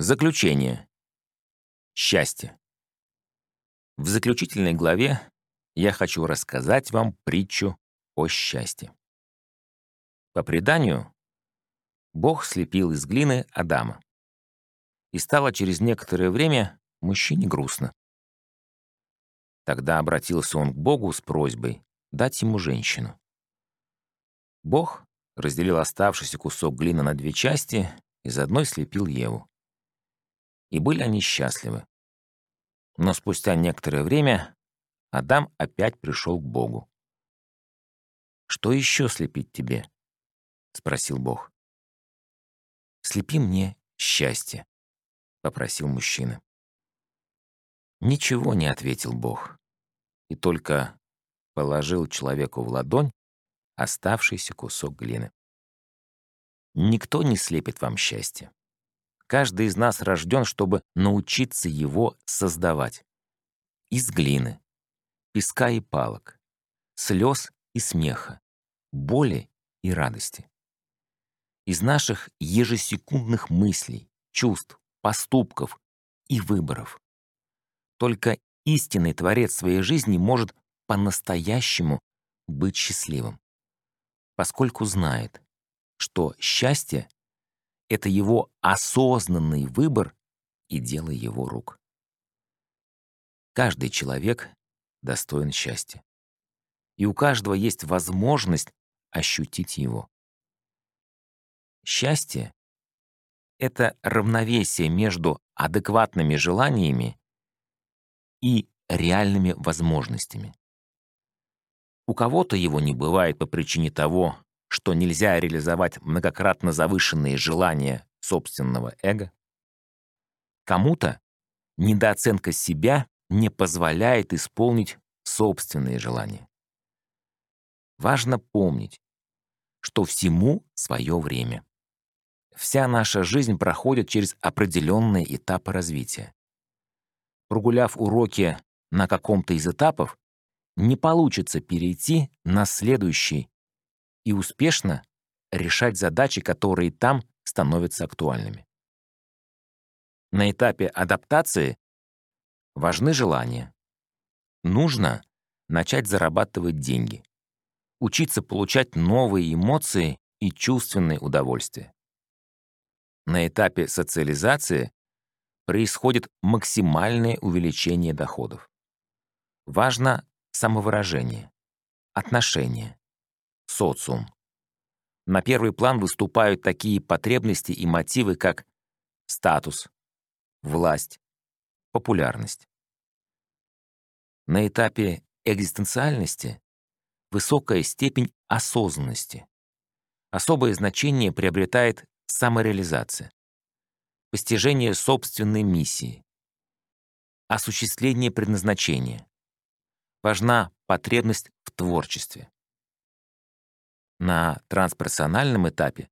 Заключение. Счастье. В заключительной главе я хочу рассказать вам притчу о счастье. По преданию, Бог слепил из глины Адама. И стало через некоторое время мужчине грустно. Тогда обратился он к Богу с просьбой дать ему женщину. Бог разделил оставшийся кусок глины на две части и заодно слепил Еву. И были они счастливы. Но спустя некоторое время Адам опять пришел к Богу. «Что еще слепить тебе?» — спросил Бог. «Слепи мне счастье», — попросил мужчина. Ничего не ответил Бог, и только положил человеку в ладонь оставшийся кусок глины. Никто не слепит вам счастье. Каждый из нас рожден, чтобы научиться его создавать. Из глины, песка и палок, слез и смеха, боли и радости. Из наших ежесекундных мыслей, чувств, поступков и выборов. Только истинный творец своей жизни может по-настоящему быть счастливым, поскольку знает, что счастье это его осознанный выбор и дело его рук. Каждый человек достоин счастья. И у каждого есть возможность ощутить его. Счастье — это равновесие между адекватными желаниями и реальными возможностями. У кого-то его не бывает по причине того, что нельзя реализовать многократно завышенные желания собственного эго. Кому-то недооценка себя не позволяет исполнить собственные желания. Важно помнить, что всему свое время. Вся наша жизнь проходит через определенные этапы развития. Прогуляв уроки на каком-то из этапов, не получится перейти на следующий и успешно решать задачи, которые там становятся актуальными. На этапе адаптации важны желания. Нужно начать зарабатывать деньги, учиться получать новые эмоции и чувственные удовольствия. На этапе социализации происходит максимальное увеличение доходов. Важно самовыражение, отношения, социум. На первый план выступают такие потребности и мотивы, как статус, власть, популярность. На этапе экзистенциальности высокая степень осознанности. Особое значение приобретает самореализация, постижение собственной миссии, осуществление предназначения. Важна потребность в творчестве на трансперсональном этапе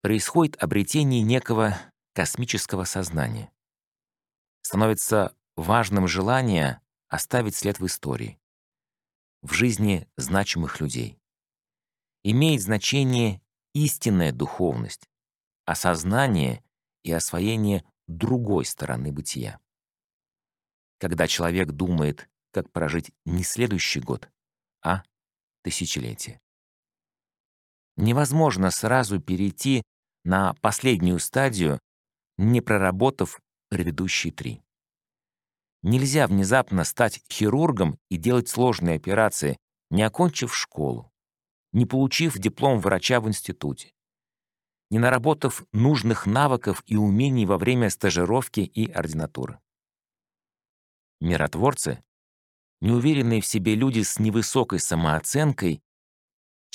происходит обретение некого космического сознания. Становится важным желание оставить след в истории, в жизни значимых людей. Имеет значение истинная духовность, осознание и освоение другой стороны бытия. Когда человек думает, как прожить не следующий год, а тысячелетие невозможно сразу перейти на последнюю стадию, не проработав предыдущие три. Нельзя внезапно стать хирургом и делать сложные операции, не окончив школу, не получив диплом врача в институте, не наработав нужных навыков и умений во время стажировки и ординатуры. Миротворцы, неуверенные в себе люди с невысокой самооценкой,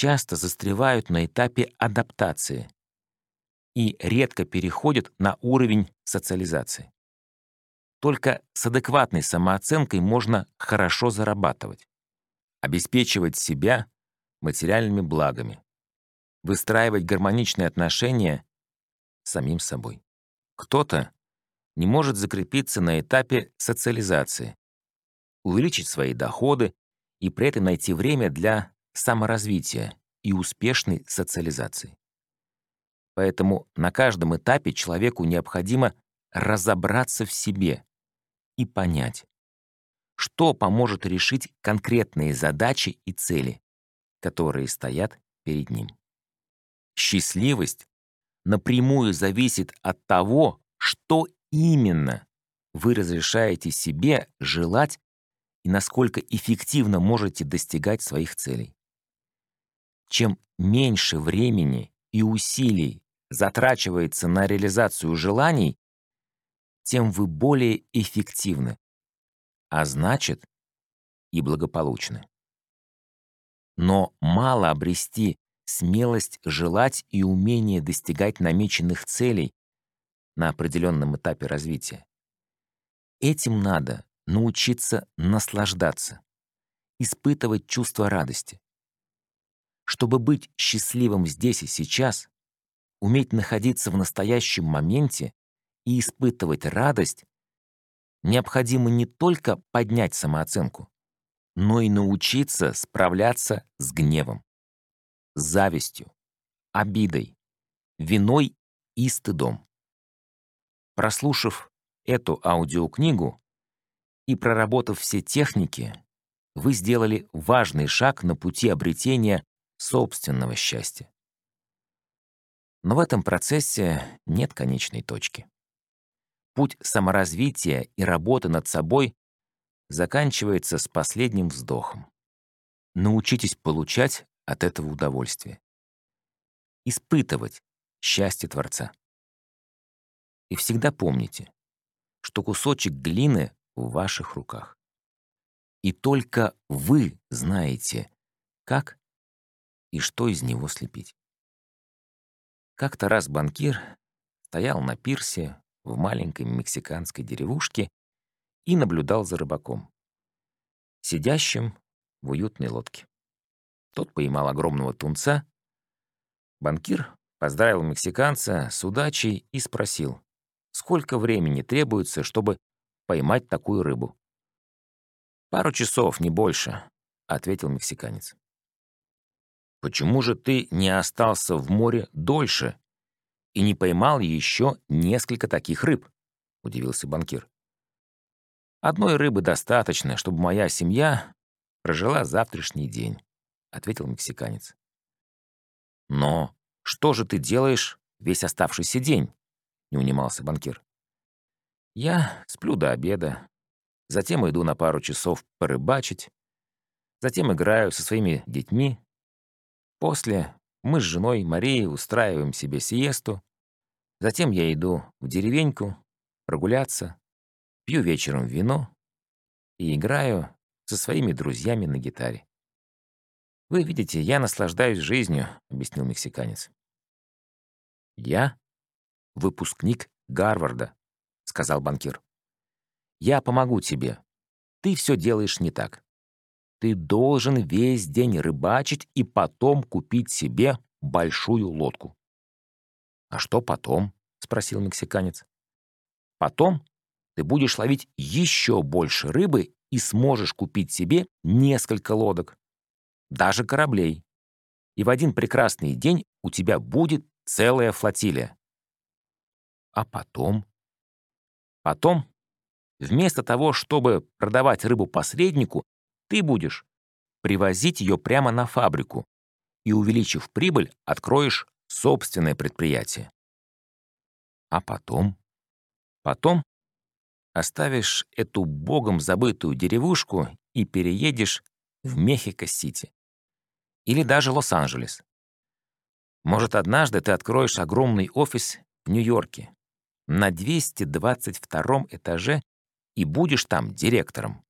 часто застревают на этапе адаптации и редко переходят на уровень социализации. Только с адекватной самооценкой можно хорошо зарабатывать, обеспечивать себя материальными благами, выстраивать гармоничные отношения с самим собой. Кто-то не может закрепиться на этапе социализации, увеличить свои доходы и при этом найти время для саморазвития и успешной социализации. Поэтому на каждом этапе человеку необходимо разобраться в себе и понять, что поможет решить конкретные задачи и цели, которые стоят перед ним. Счастливость напрямую зависит от того, что именно вы разрешаете себе желать и насколько эффективно можете достигать своих целей. Чем меньше времени и усилий затрачивается на реализацию желаний, тем вы более эффективны, а значит и благополучны. Но мало обрести смелость желать и умение достигать намеченных целей на определенном этапе развития. Этим надо научиться наслаждаться, испытывать чувство радости. Чтобы быть счастливым здесь и сейчас, уметь находиться в настоящем моменте и испытывать радость, необходимо не только поднять самооценку, но и научиться справляться с гневом, завистью, обидой, виной и стыдом. Прослушав эту аудиокнигу и проработав все техники, вы сделали важный шаг на пути обретения собственного счастья. Но в этом процессе нет конечной точки. Путь саморазвития и работы над собой заканчивается с последним вздохом. Научитесь получать от этого удовольствие. Испытывать счастье Творца. И всегда помните, что кусочек глины в ваших руках. И только вы знаете, как и что из него слепить. Как-то раз банкир стоял на пирсе в маленькой мексиканской деревушке и наблюдал за рыбаком, сидящим в уютной лодке. Тот поймал огромного тунца. Банкир поздравил мексиканца с удачей и спросил, сколько времени требуется, чтобы поймать такую рыбу. «Пару часов, не больше», — ответил мексиканец. «Почему же ты не остался в море дольше и не поймал еще несколько таких рыб?» — удивился банкир. «Одной рыбы достаточно, чтобы моя семья прожила завтрашний день», — ответил мексиканец. «Но что же ты делаешь весь оставшийся день?» — не унимался банкир. «Я сплю до обеда, затем иду на пару часов порыбачить, затем играю со своими детьми. После мы с женой Марией устраиваем себе сиесту, затем я иду в деревеньку прогуляться, пью вечером вино и играю со своими друзьями на гитаре. «Вы видите, я наслаждаюсь жизнью», — объяснил мексиканец. «Я выпускник Гарварда», — сказал банкир. «Я помогу тебе. Ты все делаешь не так. Ты должен весь день рыбачить и потом купить себе большую лодку». «А что потом?» — спросил мексиканец. «Потом ты будешь ловить еще больше рыбы и сможешь купить себе несколько лодок, даже кораблей. И в один прекрасный день у тебя будет целая флотилия. А потом? Потом, вместо того, чтобы продавать рыбу посреднику, ты будешь привозить ее прямо на фабрику и, увеличив прибыль, откроешь собственное предприятие. А потом? Потом оставишь эту богом забытую деревушку и переедешь в Мехико-Сити. Или даже Лос-Анджелес. Может, однажды ты откроешь огромный офис в Нью-Йорке на 222 этаже и будешь там директором.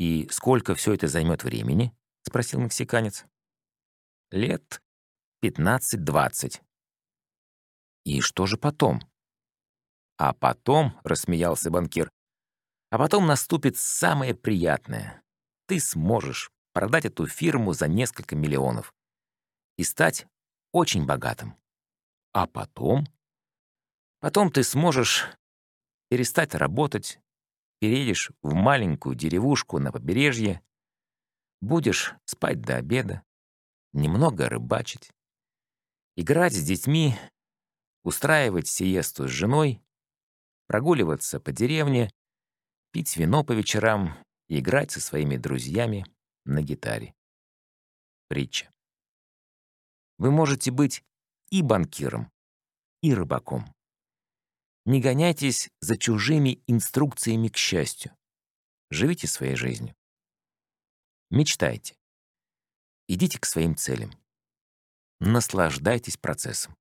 «И сколько все это займет времени?» — спросил мексиканец. «Лет 15-20». «И что же потом?» «А потом», — рассмеялся банкир, «а потом наступит самое приятное. Ты сможешь продать эту фирму за несколько миллионов и стать очень богатым. А потом? Потом ты сможешь перестать работать, переедешь в маленькую деревушку на побережье, будешь спать до обеда, немного рыбачить, играть с детьми, устраивать сиесту с женой прогуливаться по деревне, пить вино по вечерам и играть со своими друзьями на гитаре. Притча. Вы можете быть и банкиром, и рыбаком. Не гоняйтесь за чужими инструкциями к счастью. Живите своей жизнью. Мечтайте. Идите к своим целям. Наслаждайтесь процессом.